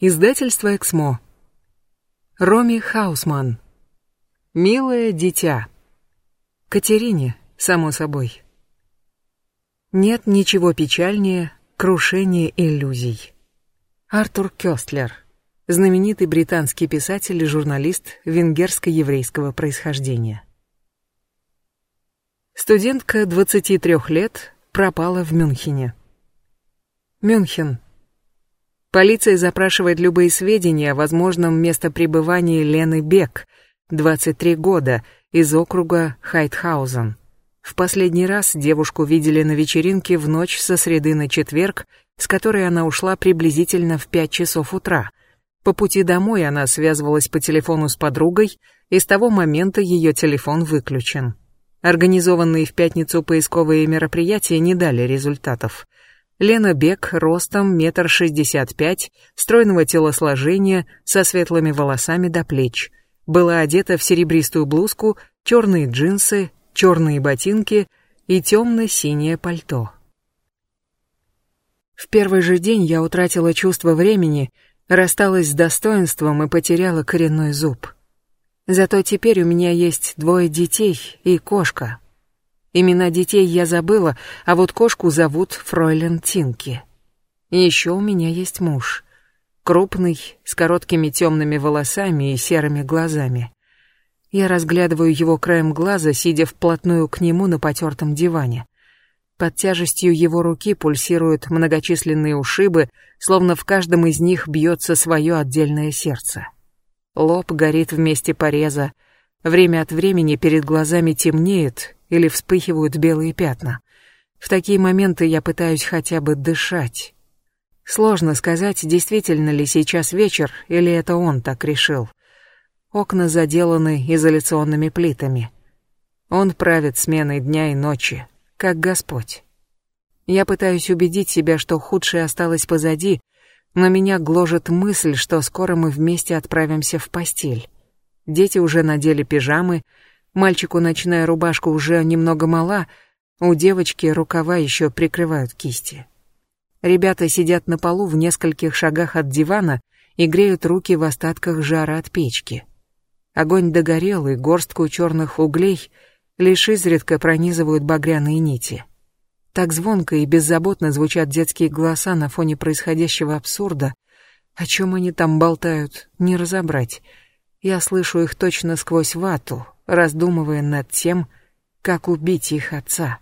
Издательство «Эксмо». Роми Хаусман. «Милое дитя». Катерине, само собой. Нет ничего печальнее крушения иллюзий. Артур Кёстлер. Знаменитый британский писатель и журналист венгерско-еврейского происхождения. Студентка 23 лет пропала в Мюнхене. Мюнхен Полиция запрашивает любые сведения о возможном местопребывании Лены Бек, 23 года, из округа Хайтхаузен. В последний раз девушку видели на вечеринке в ночь со среды на четверг, с которой она ушла приблизительно в 5 часов утра. По пути домой она связывалась по телефону с подругой, и с того момента ее телефон выключен. Организованные в пятницу поисковые мероприятия не дали результатов. Лена Бек, ростом метр шестьдесят пять, стройного телосложения, со светлыми волосами до плеч. Была одета в серебристую блузку, черные джинсы, черные ботинки и темно-синее пальто. В первый же день я утратила чувство времени, рассталась с достоинством и потеряла коренной зуб. Зато теперь у меня есть двое детей и кошка, Имена детей я забыла, а вот кошку зовут Фройлен Тинки. Еще у меня есть муж. Крупный, с короткими темными волосами и серыми глазами. Я разглядываю его краем глаза, сидя вплотную к нему на потертом диване. Под тяжестью его руки пульсируют многочисленные ушибы, словно в каждом из них бьется свое отдельное сердце. Лоб горит в месте пореза, время от времени перед глазами темнеет, или вспыхивают белые пятна. В такие моменты я пытаюсь хотя бы дышать. Сложно сказать, действительно ли сейчас вечер, или это он так решил. Окна заделаны изоляционными плитами. Он правит сменой дня и ночи, как Господь. Я пытаюсь убедить себя, что худшее осталось позади, но меня гложет мысль, что скоро мы вместе отправимся в постель. Дети уже надели пижамы, Мальчику ночная рубашка уже немного мала, у девочки рукава еще прикрывают кисти. Ребята сидят на полу в нескольких шагах от дивана и греют руки в остатках жара от печки. Огонь догорел, и горстку черных углей лишь изредка пронизывают багряные нити. Так звонко и беззаботно звучат детские голоса на фоне происходящего абсурда. О чем они там болтают, не разобрать. Я слышу их точно сквозь вату, раздумывая над тем, как убить их отца.